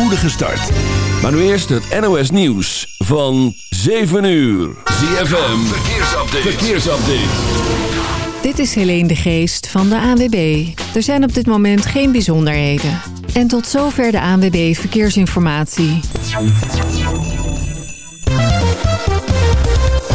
spoedige start. Maar nu eerst het NOS Nieuws van 7 uur. ZFM, verkeersupdate. verkeersupdate. Dit is Helene de Geest van de ANWB. Er zijn op dit moment geen bijzonderheden. En tot zover de ANWB Verkeersinformatie.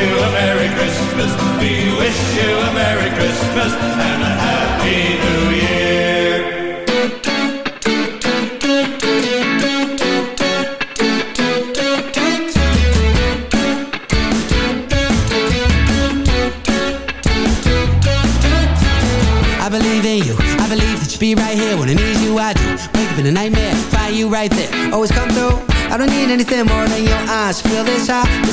you a Merry Christmas. We wish you a Merry Christmas and a Happy New Year. I believe in you. I believe that you be right here when I need you. I do. Wake up in a nightmare, find you right there. Always come through. I don't need anything more than your eyes. Feel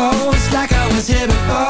miracles like I was here before.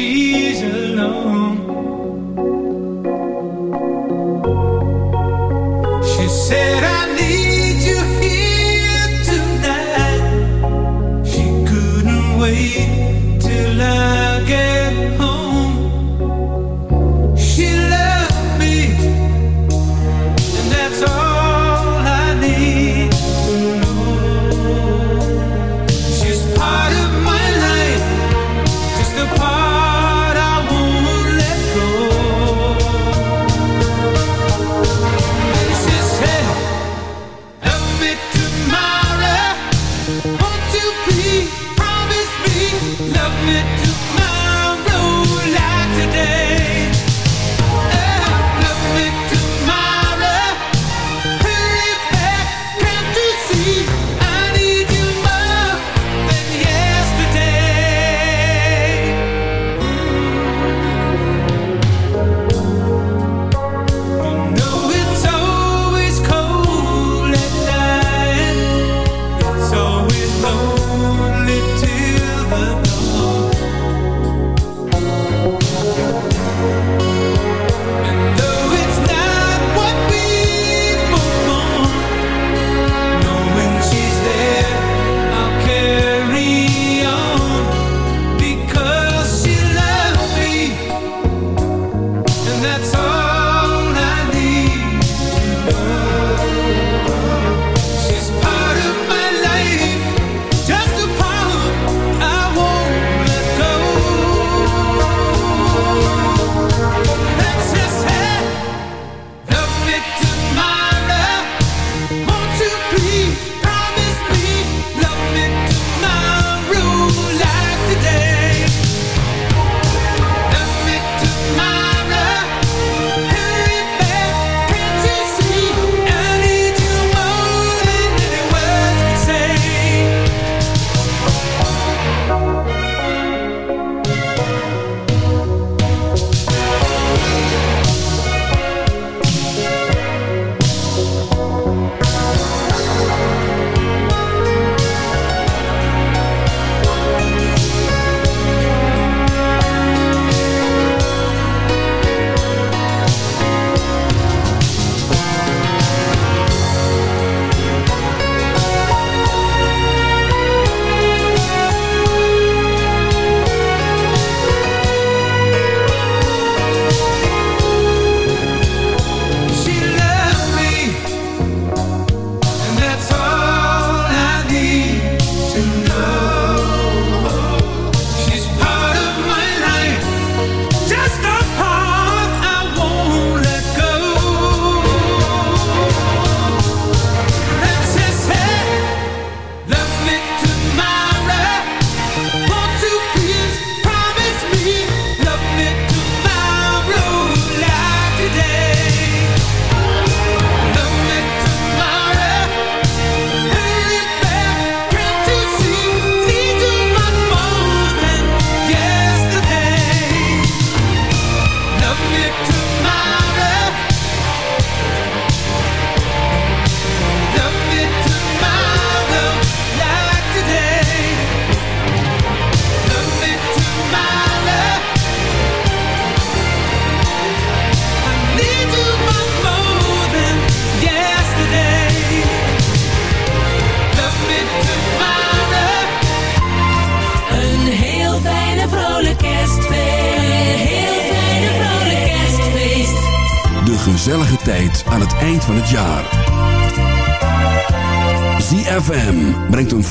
Jesus.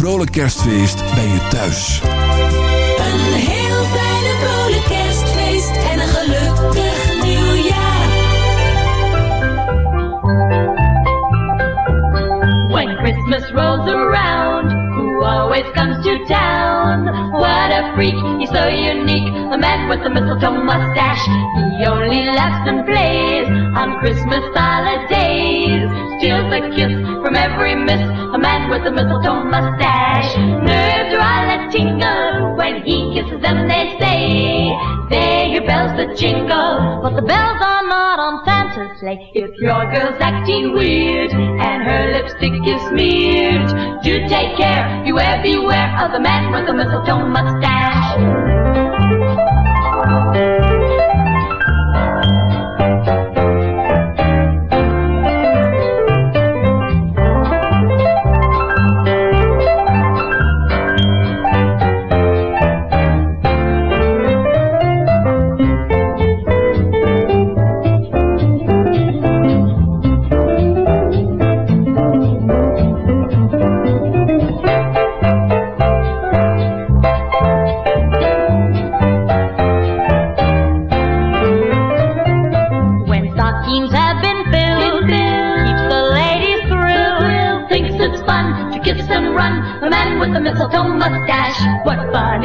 vrolijk kerstfeest bij je thuis. Een heel fijne vrolijk kerstfeest en een gelukkig nieuwjaar. When Christmas rolls around, who always comes to town? What a freak, he's so unique, a man with a mistletoe mustache. He only laughs and plays on Christmas holidays. Steals a kiss from every miss, a man with a mistletoe mustache. looking weird, and her lipstick is smeared. Do take care, beware, beware of the man with the mistletoe mustache.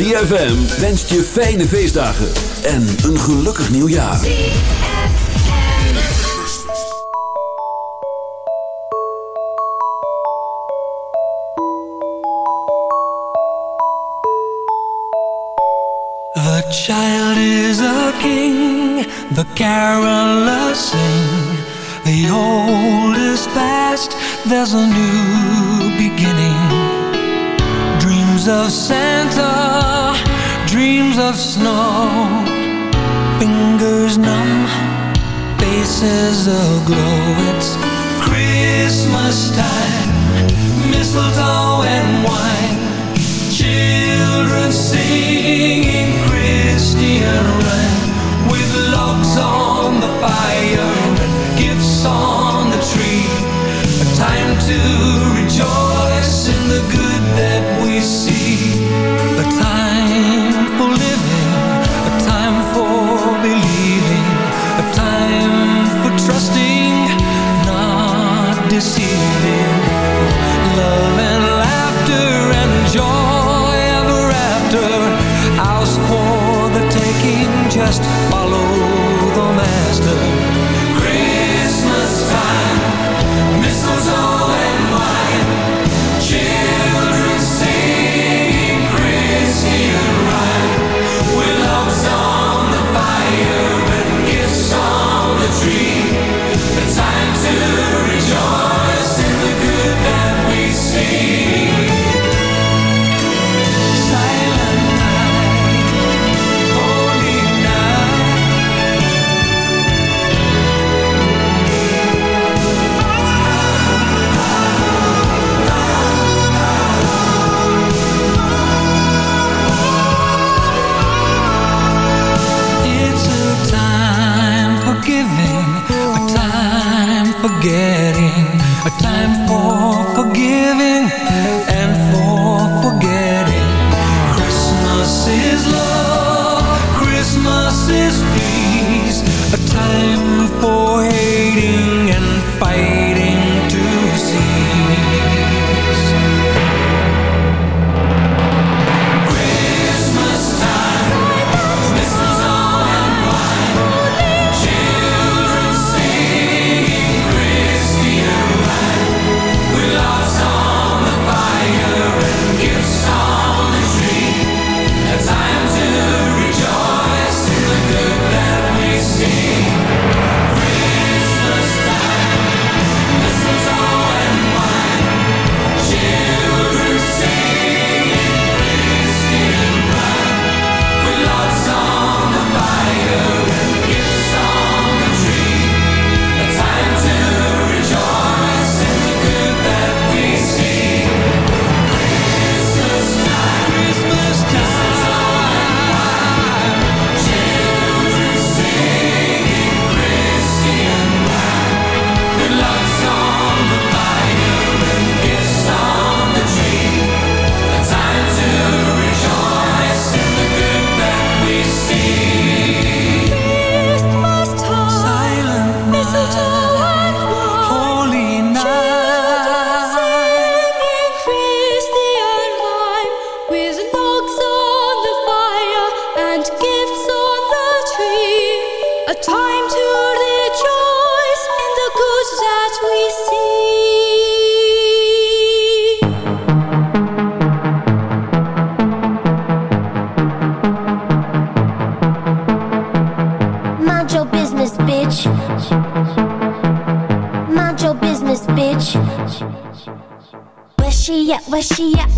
ZFM wenst je fijne feestdagen en een gelukkig nieuwjaar. The child is a king, the caroler sing. The old is past, there's a new beginning. Dreams of Santa dreams of snow. Fingers numb Faces aglow. It's Christmas time. Mistletoe and wine. Children singing Christian rhyme. With logs on the fire gifts on the tree. A time to rejoice in the good that we see. A time people live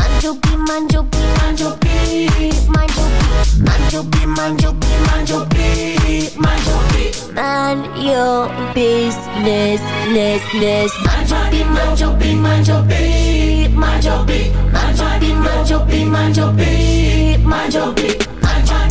manjo B, manjo B. Manjo B, manjo B, manjo B, manjo B. Man your business, less, less. Manjo B, manjo B, manjo B, manjo B. Manjo B, manjo B, manjo B, manjo B. Manjo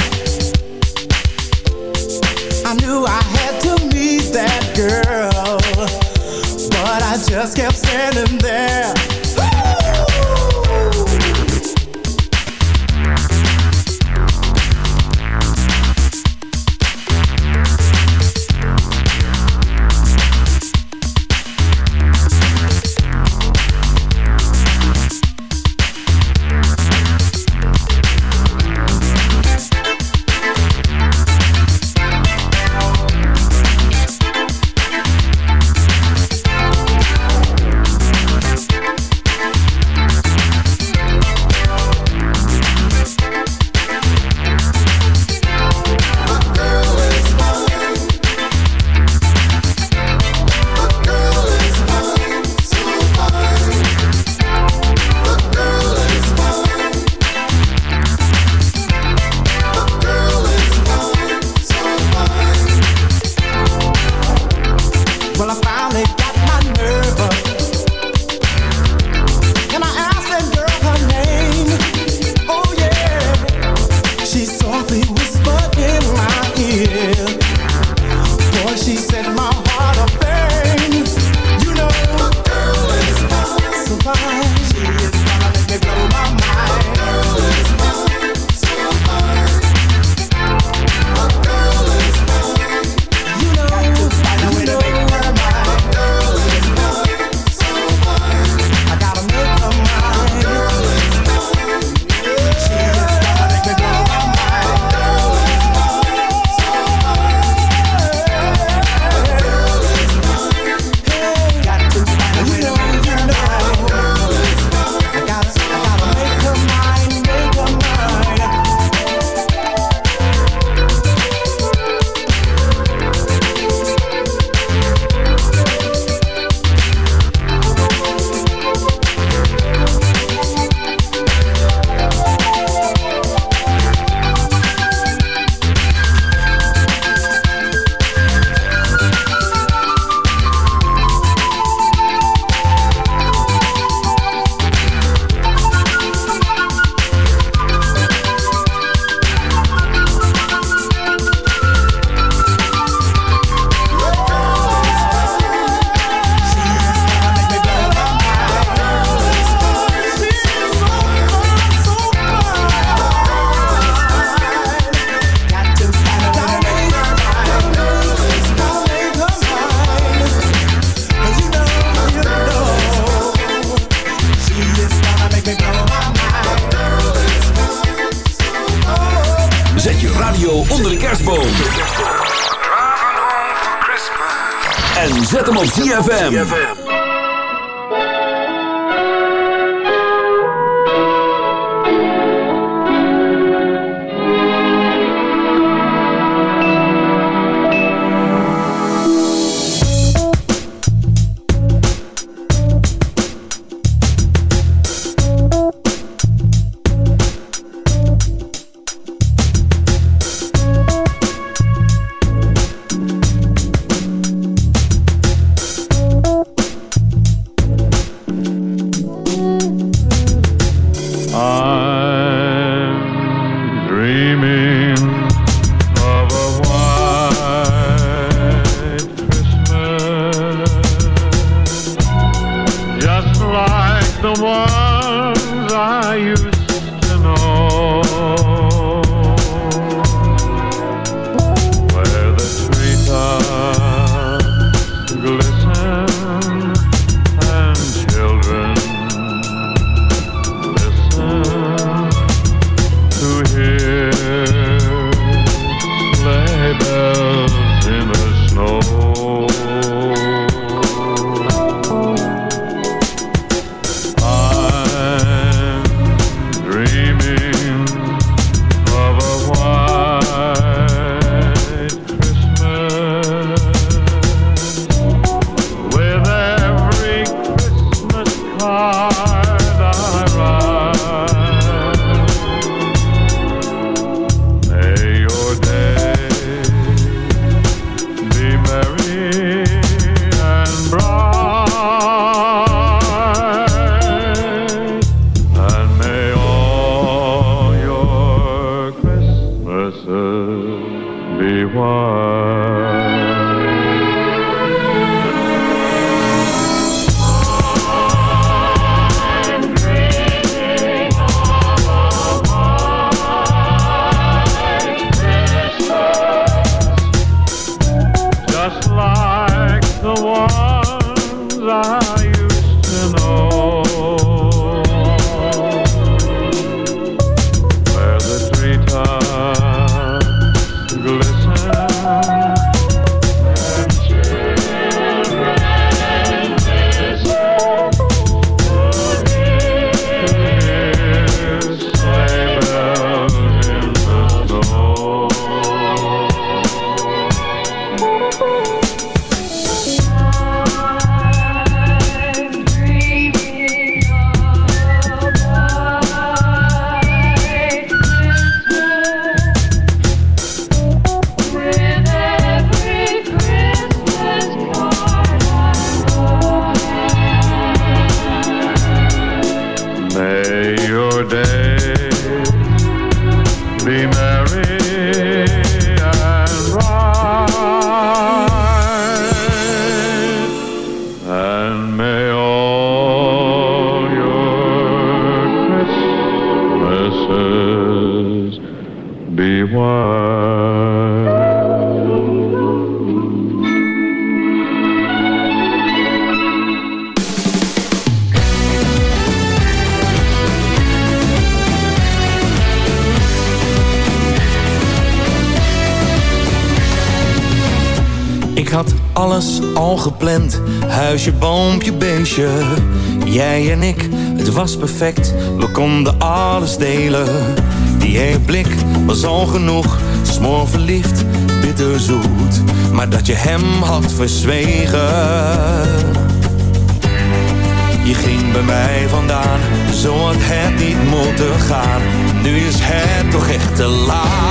ones I perfect, we konden alles delen. Die ene blik was al genoeg, smoor verliefd, bitterzoet. Maar dat je hem had verzwegen. Je ging bij mij vandaan, zo had het niet moeten gaan. Nu is het toch echt te laat.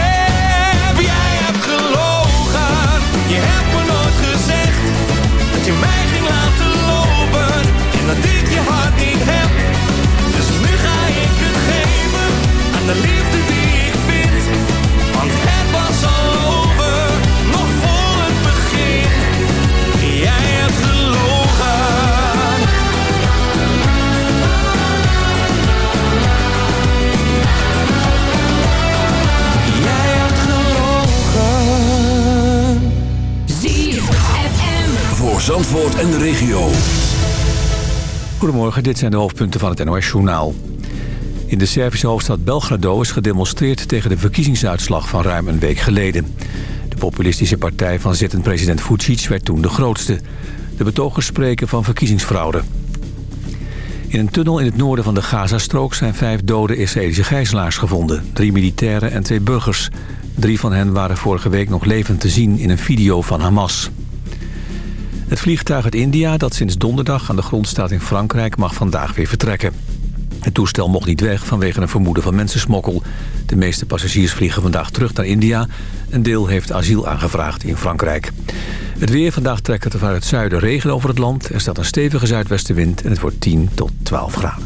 En de regio. Goedemorgen, dit zijn de hoofdpunten van het NOS-journaal. In de Servische hoofdstad Belgrado is gedemonstreerd tegen de verkiezingsuitslag van ruim een week geleden. De populistische partij van zittend president Vucic werd toen de grootste. De betogers spreken van verkiezingsfraude. In een tunnel in het noorden van de Gazastrook zijn vijf dode Israëlische gijzelaars gevonden. Drie militairen en twee burgers. Drie van hen waren vorige week nog levend te zien in een video van Hamas. Het vliegtuig uit India dat sinds donderdag aan de grond staat in Frankrijk mag vandaag weer vertrekken. Het toestel mocht niet weg vanwege een vermoeden van mensensmokkel. De meeste passagiers vliegen vandaag terug naar India. Een deel heeft asiel aangevraagd in Frankrijk. Het weer vandaag trekt het vanuit het zuiden regen over het land. Er staat een stevige zuidwestenwind en het wordt 10 tot 12 graden.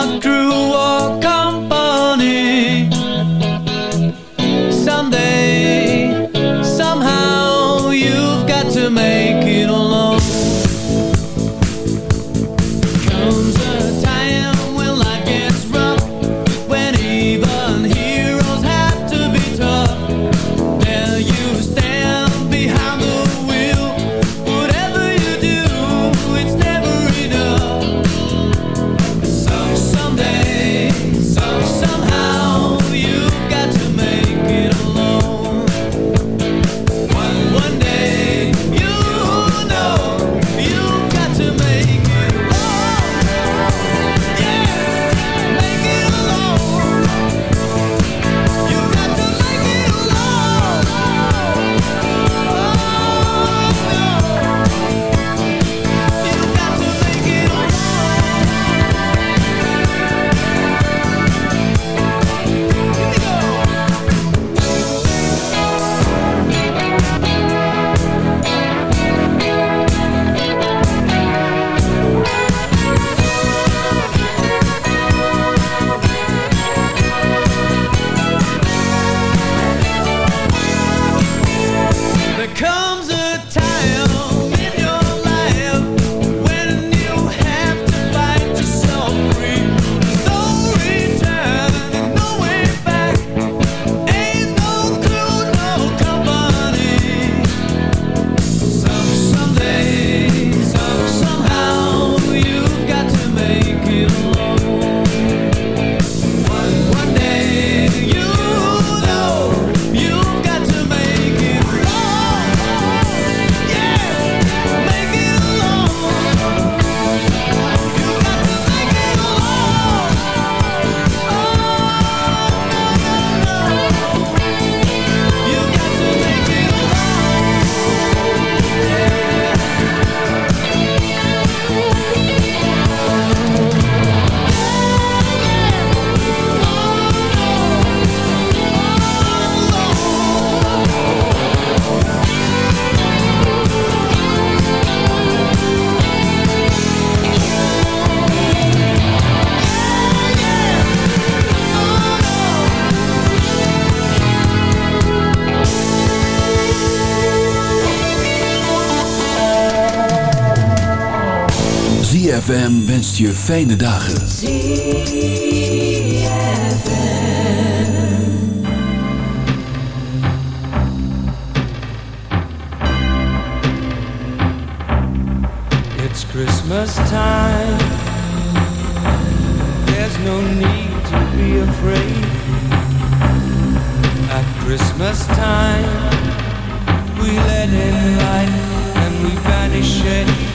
crew or ZFM wenst je fijne dagen. It's Christmas time. There's no need to be afraid. At Christmas time, we let in light and we banish it.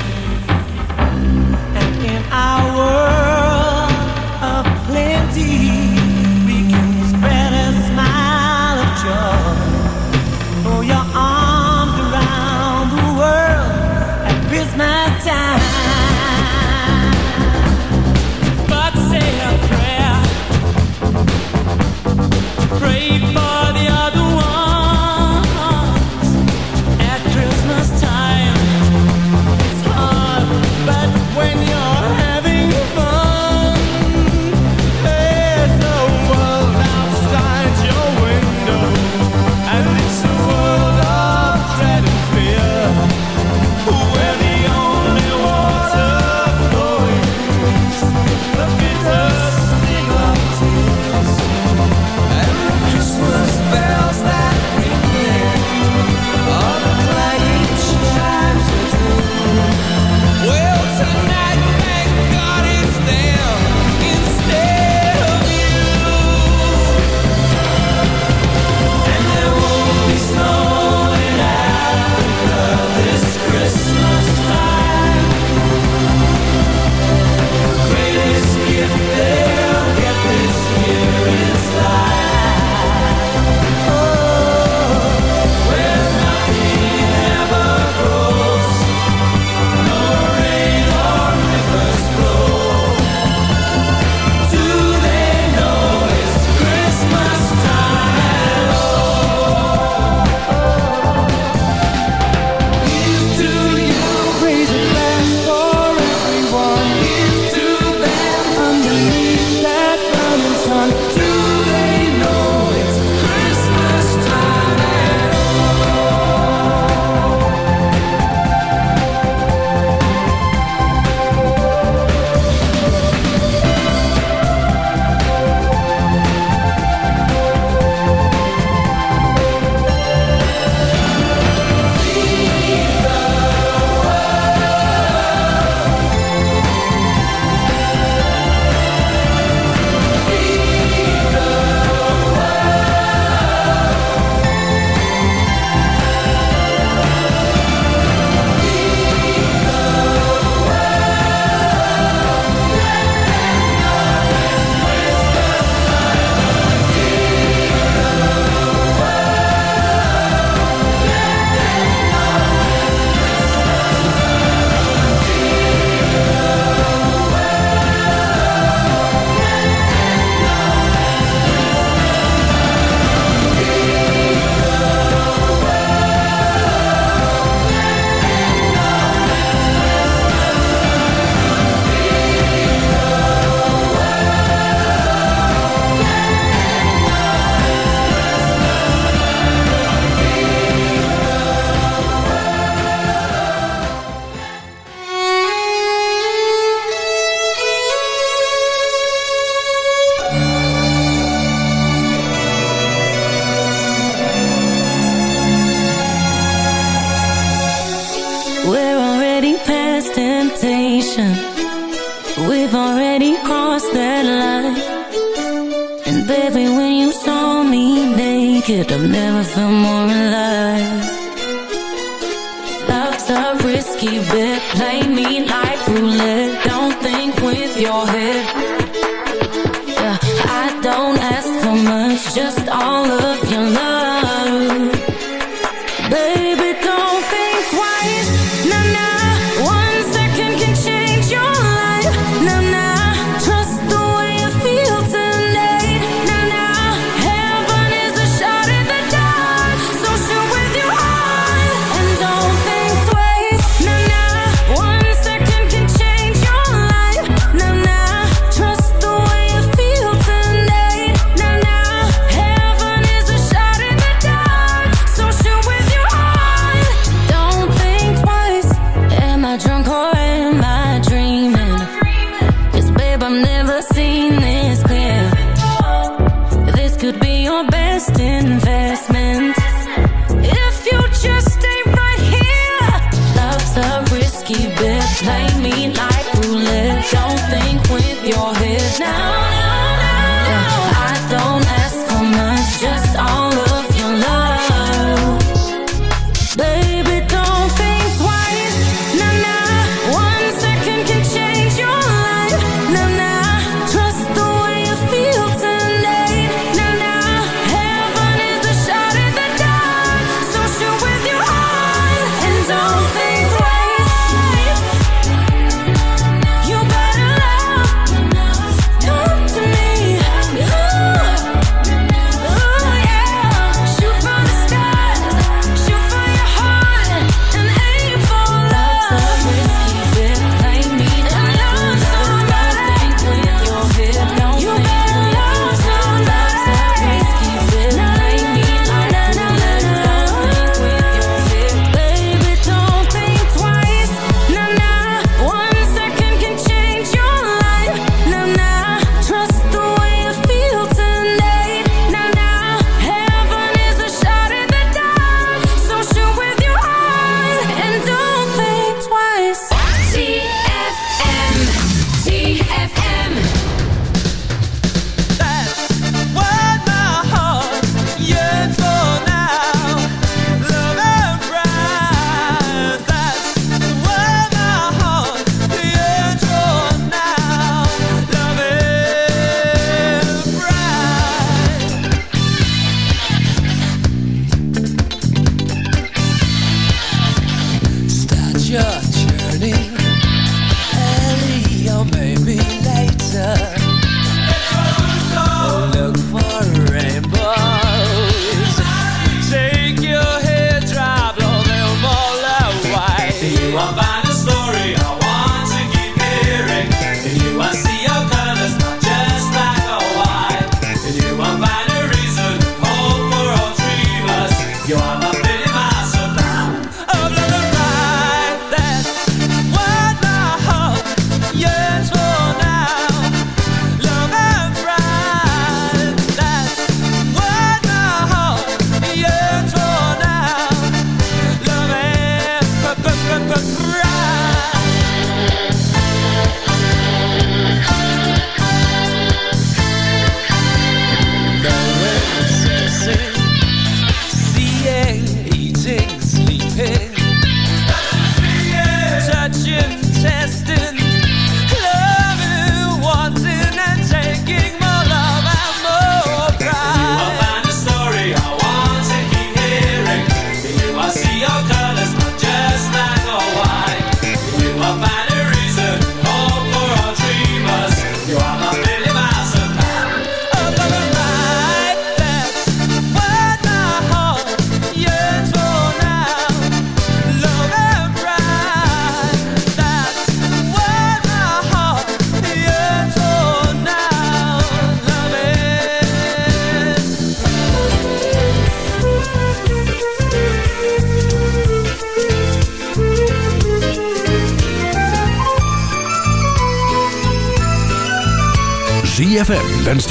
Your